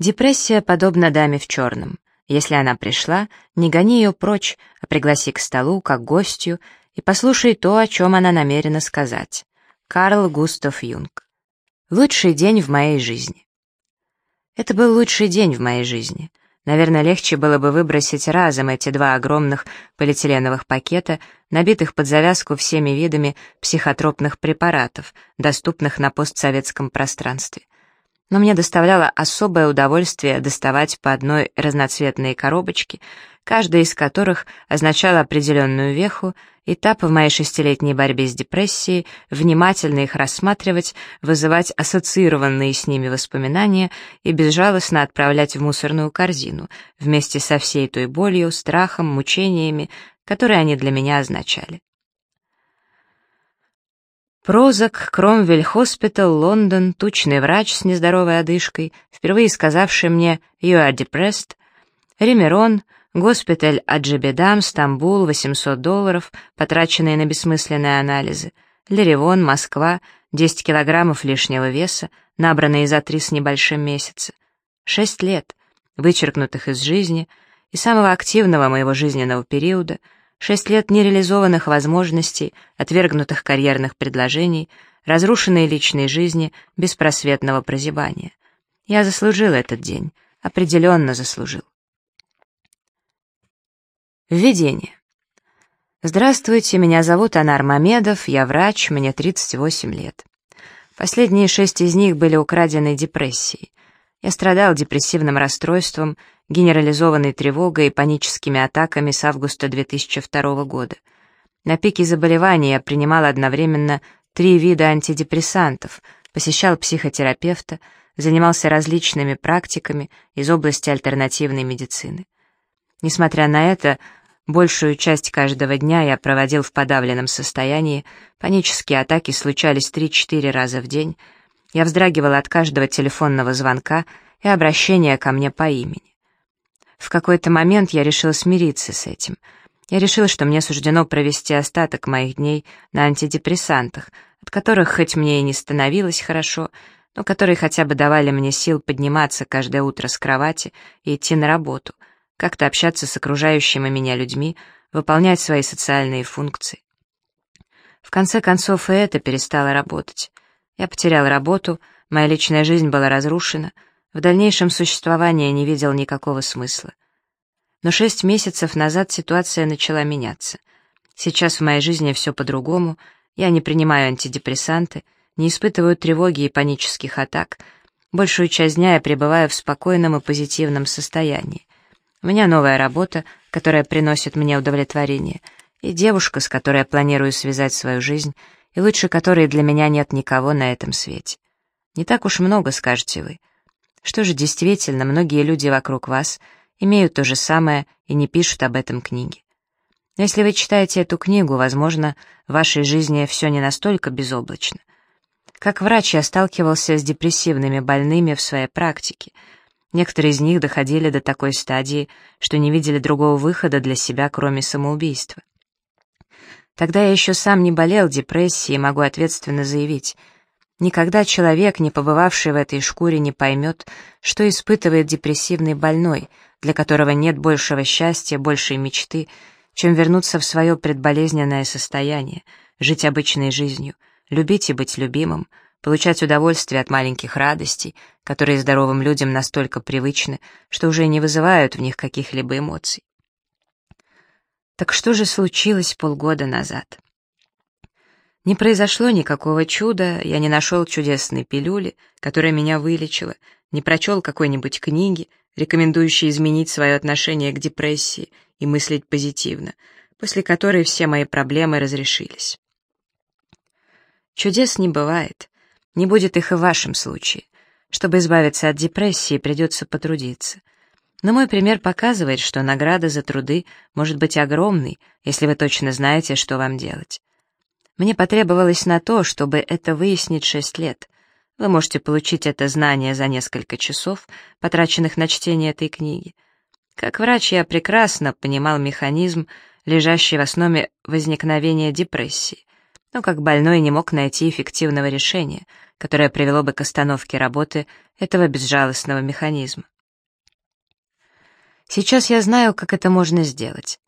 Депрессия подобна даме в черном. Если она пришла, не гони ее прочь, а пригласи к столу, как гостью, и послушай то, о чем она намерена сказать. Карл Густав Юнг. Лучший день в моей жизни. Это был лучший день в моей жизни. Наверное, легче было бы выбросить разом эти два огромных полиэтиленовых пакета, набитых под завязку всеми видами психотропных препаратов, доступных на постсоветском пространстве но мне доставляло особое удовольствие доставать по одной разноцветные коробочки, каждая из которых означала определенную веху, этап в моей шестилетней борьбе с депрессией, внимательно их рассматривать, вызывать ассоциированные с ними воспоминания и безжалостно отправлять в мусорную корзину, вместе со всей той болью, страхом, мучениями, которые они для меня означали. Прозак, Cromwell Hospital, Лондон, тучный врач с нездоровой одышкой, впервые сказавший мне «You are depressed», Ремерон, госпиталь Аджибедам, Стамбул, 800 долларов, потраченные на бессмысленные анализы, Леревон, Москва, 10 килограммов лишнего веса, набранные за три с небольшим месяца. Шесть лет, вычеркнутых из жизни и самого активного моего жизненного периода — Шесть лет нереализованных возможностей, отвергнутых карьерных предложений, разрушенной личной жизни, беспросветного прозябания. Я заслужил этот день, определенно заслужил. Введение. Здравствуйте, меня зовут Анар Мамедов, я врач, мне 38 лет. Последние шесть из них были украдены депрессией. Я страдал депрессивным расстройством, генерализованной тревогой и паническими атаками с августа 2002 года. На пике заболевания я принимал одновременно три вида антидепрессантов, посещал психотерапевта, занимался различными практиками из области альтернативной медицины. Несмотря на это, большую часть каждого дня я проводил в подавленном состоянии, панические атаки случались 3-4 раза в день, я вздрагивал от каждого телефонного звонка и обращения ко мне по имени. В какой-то момент я решила смириться с этим. Я решила, что мне суждено провести остаток моих дней на антидепрессантах, от которых хоть мне и не становилось хорошо, но которые хотя бы давали мне сил подниматься каждое утро с кровати и идти на работу, как-то общаться с окружающими меня людьми, выполнять свои социальные функции. В конце концов и это перестало работать. Я потерял работу, моя личная жизнь была разрушена — в дальнейшем существовании не видел никакого смысла. Но шесть месяцев назад ситуация начала меняться. Сейчас в моей жизни все по-другому, я не принимаю антидепрессанты, не испытываю тревоги и панических атак. Большую часть дня я пребываю в спокойном и позитивном состоянии. У меня новая работа, которая приносит мне удовлетворение, и девушка, с которой я планирую связать свою жизнь, и лучше которой для меня нет никого на этом свете. Не так уж много, скажете вы. Что же действительно, многие люди вокруг вас имеют то же самое и не пишут об этом книги. Но если вы читаете эту книгу, возможно, в вашей жизни все не настолько безоблачно. Как врач я сталкивался с депрессивными больными в своей практике. Некоторые из них доходили до такой стадии, что не видели другого выхода для себя, кроме самоубийства. Тогда я еще сам не болел депрессией и могу ответственно заявить — Никогда человек, не побывавший в этой шкуре, не поймет, что испытывает депрессивный больной, для которого нет большего счастья, большей мечты, чем вернуться в свое предболезненное состояние, жить обычной жизнью, любить и быть любимым, получать удовольствие от маленьких радостей, которые здоровым людям настолько привычны, что уже не вызывают в них каких-либо эмоций. Так что же случилось полгода назад? Не произошло никакого чуда, я не нашел чудесной пилюли, которая меня вылечила, не прочел какой-нибудь книги, рекомендующей изменить свое отношение к депрессии и мыслить позитивно, после которой все мои проблемы разрешились. Чудес не бывает, не будет их и в вашем случае. Чтобы избавиться от депрессии, придется потрудиться. Но мой пример показывает, что награда за труды может быть огромной, если вы точно знаете, что вам делать. Мне потребовалось на то, чтобы это выяснить шесть лет. Вы можете получить это знание за несколько часов, потраченных на чтение этой книги. Как врач я прекрасно понимал механизм, лежащий в основе возникновения депрессии. но как больной не мог найти эффективного решения, которое привело бы к остановке работы этого безжалостного механизма. Сейчас я знаю, как это можно сделать.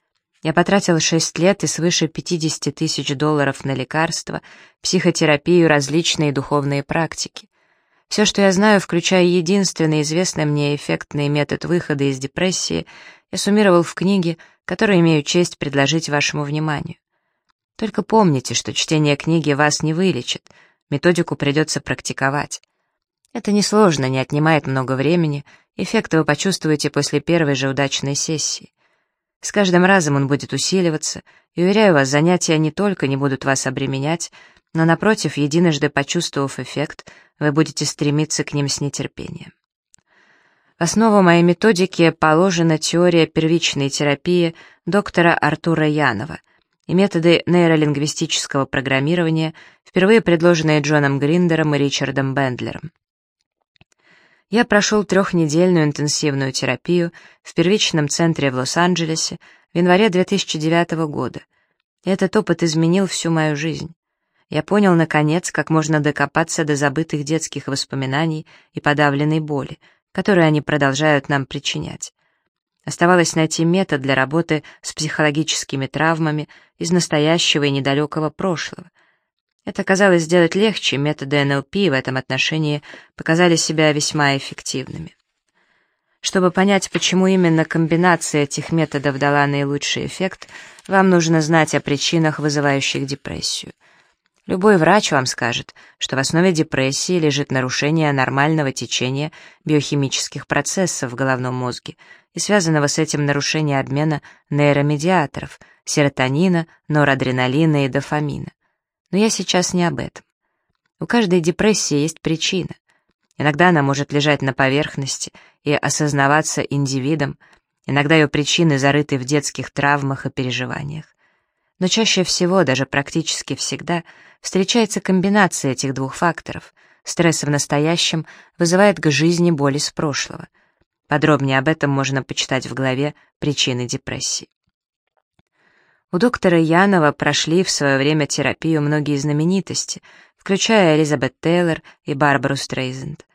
Я потратил 6 лет и свыше 50 тысяч долларов на лекарства, психотерапию, различные духовные практики. Все, что я знаю, включая единственный известный мне эффектный метод выхода из депрессии, я суммировал в книге, которую имею честь предложить вашему вниманию. Только помните, что чтение книги вас не вылечит, методику придется практиковать. Это несложно, не отнимает много времени, эффект вы почувствуете после первой же удачной сессии. С каждым разом он будет усиливаться, и, уверяю вас, занятия не только не будут вас обременять, но, напротив, единожды почувствовав эффект, вы будете стремиться к ним с нетерпением. В основу моей методики положена теория первичной терапии доктора Артура Янова и методы нейролингвистического программирования, впервые предложенные Джоном Гриндером и Ричардом Бендлером. Я прошел трехнедельную интенсивную терапию в первичном центре в Лос-Анджелесе в январе 2009 года. Этот опыт изменил всю мою жизнь. Я понял, наконец, как можно докопаться до забытых детских воспоминаний и подавленной боли, которые они продолжают нам причинять. Оставалось найти метод для работы с психологическими травмами из настоящего и недалекого прошлого — это казалось сделать легче, методы НЛП в этом отношении показали себя весьма эффективными. Чтобы понять, почему именно комбинация этих методов дала наилучший эффект, вам нужно знать о причинах, вызывающих депрессию. Любой врач вам скажет, что в основе депрессии лежит нарушение нормального течения биохимических процессов в головном мозге и связанного с этим нарушение обмена нейромедиаторов — серотонина, норадреналина и дофамина. Но я сейчас не об этом. У каждой депрессии есть причина. Иногда она может лежать на поверхности и осознаваться индивидом, иногда ее причины зарыты в детских травмах и переживаниях. Но чаще всего, даже практически всегда, встречается комбинация этих двух факторов. Стресс в настоящем вызывает к жизни боль из прошлого. Подробнее об этом можно почитать в главе «Причины депрессии». У доктора Янова прошли в свое время терапию многие знаменитости, включая Элизабет Тейлор и Барбару Стрейзенд.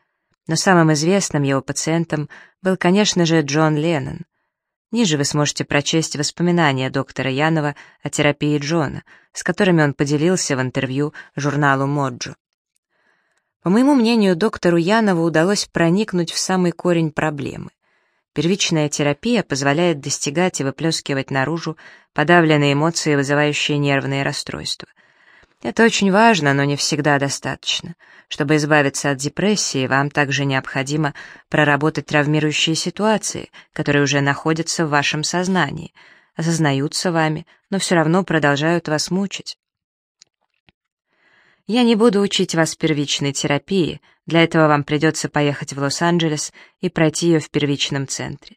Но самым известным его пациентом был, конечно же, Джон Леннон. Ниже вы сможете прочесть воспоминания доктора Янова о терапии Джона, с которыми он поделился в интервью журналу «Моджо». По моему мнению, доктору Янову удалось проникнуть в самый корень проблемы. Первичная терапия позволяет достигать и выплескивать наружу подавленные эмоции, вызывающие нервные расстройства. Это очень важно, но не всегда достаточно. Чтобы избавиться от депрессии, вам также необходимо проработать травмирующие ситуации, которые уже находятся в вашем сознании, осознаются вами, но все равно продолжают вас мучить. Я не буду учить вас первичной терапии, для этого вам придется поехать в Лос-Анджелес и пройти ее в первичном центре.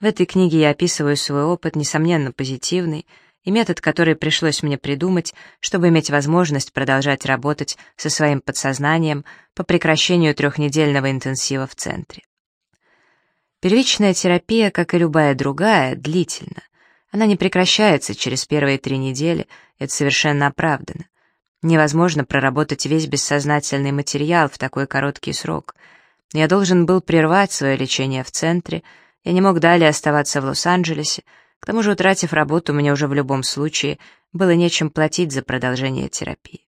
В этой книге я описываю свой опыт, несомненно позитивный, и метод, который пришлось мне придумать, чтобы иметь возможность продолжать работать со своим подсознанием по прекращению трехнедельного интенсива в центре. Первичная терапия, как и любая другая, длительна. Она не прекращается через первые три недели, это совершенно оправдано. Невозможно проработать весь бессознательный материал в такой короткий срок. Я должен был прервать свое лечение в центре, я не мог далее оставаться в Лос-Анджелесе, к тому же, утратив работу, мне уже в любом случае было нечем платить за продолжение терапии.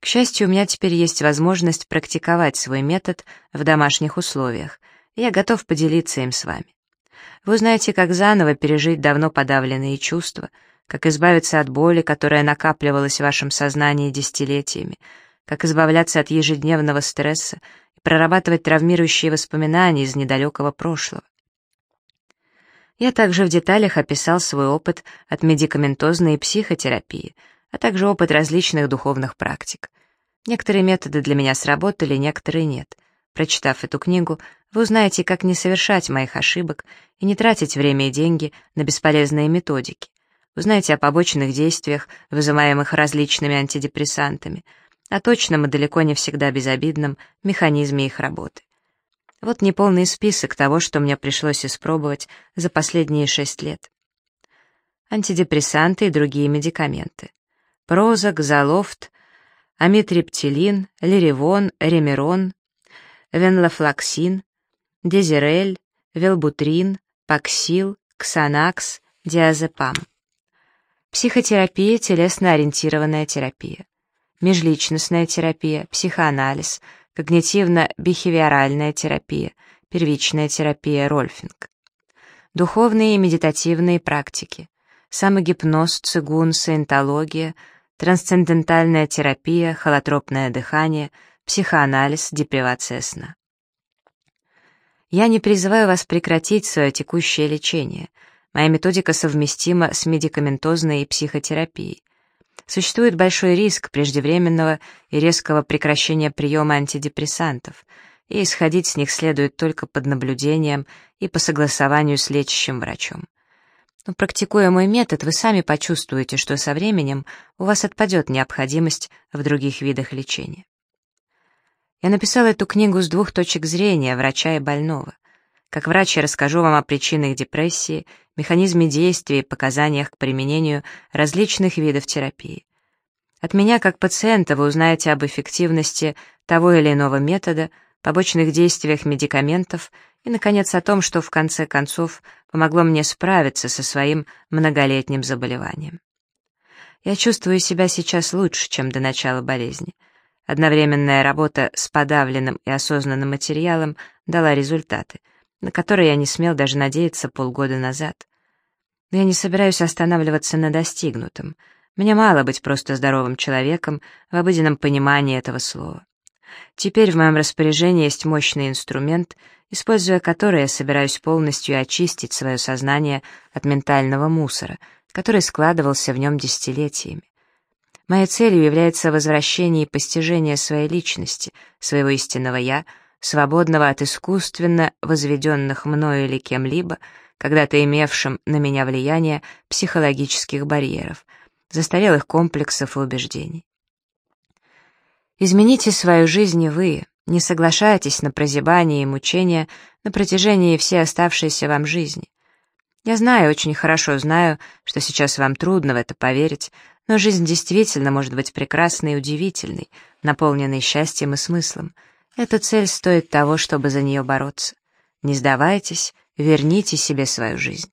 К счастью, у меня теперь есть возможность практиковать свой метод в домашних условиях, и я готов поделиться им с вами. Вы узнаете, как заново пережить давно подавленные чувства — как избавиться от боли, которая накапливалась в вашем сознании десятилетиями, как избавляться от ежедневного стресса и прорабатывать травмирующие воспоминания из недалекого прошлого. Я также в деталях описал свой опыт от медикаментозной и психотерапии, а также опыт различных духовных практик. Некоторые методы для меня сработали, некоторые нет. Прочитав эту книгу, вы узнаете, как не совершать моих ошибок и не тратить время и деньги на бесполезные методики. Узнаете о побочных действиях, вызываемых различными антидепрессантами, о точном и далеко не всегда безобидном механизме их работы. Вот неполный список того, что мне пришлось испробовать за последние шесть лет. Антидепрессанты и другие медикаменты. Прозак, Залофт, Амитриптилин, Лиревон, Ремерон, Венлофлаксин, Дезирель, Велбутрин, Паксил, Ксанакс, Диазепам. Психотерапия, телесно-ориентированная терапия. Межличностная терапия, психоанализ, когнитивно-бихевиоральная терапия, первичная терапия, рольфинг. Духовные и медитативные практики. Самогипноз, цигун, саентология, трансцендентальная терапия, холотропное дыхание, психоанализ, депривация сна. Я не призываю вас прекратить свое текущее лечение – Моя методика совместима с медикаментозной и психотерапией. Существует большой риск преждевременного и резкого прекращения приема антидепрессантов, и исходить с них следует только под наблюдением и по согласованию с лечащим врачом. Но практикуя мой метод, вы сами почувствуете, что со временем у вас отпадет необходимость в других видах лечения. Я написала эту книгу с двух точек зрения врача и больного. Как врач я расскажу вам о причинах депрессии, механизме действия и показаниях к применению различных видов терапии. От меня, как пациента, вы узнаете об эффективности того или иного метода, побочных действиях медикаментов и, наконец, о том, что в конце концов помогло мне справиться со своим многолетним заболеванием. Я чувствую себя сейчас лучше, чем до начала болезни. Одновременная работа с подавленным и осознанным материалом дала результаты — на который я не смел даже надеяться полгода назад. Но я не собираюсь останавливаться на достигнутом. Мне мало быть просто здоровым человеком в обыденном понимании этого слова. Теперь в моем распоряжении есть мощный инструмент, используя который я собираюсь полностью очистить свое сознание от ментального мусора, который складывался в нем десятилетиями. Моей целью является возвращение и постижение своей личности, своего истинного «я», свободного от искусственно возведенных мною или кем-либо, когда-то имевшим на меня влияние психологических барьеров, застарелых комплексов и убеждений. Измените свою жизнь и вы, не соглашайтесь на прозябание и мучения на протяжении всей оставшейся вам жизни. Я знаю, очень хорошо знаю, что сейчас вам трудно в это поверить, но жизнь действительно может быть прекрасной и удивительной, наполненной счастьем и смыслом — эта цель стоит того, чтобы за нее бороться. Не сдавайтесь, верните себе свою жизнь.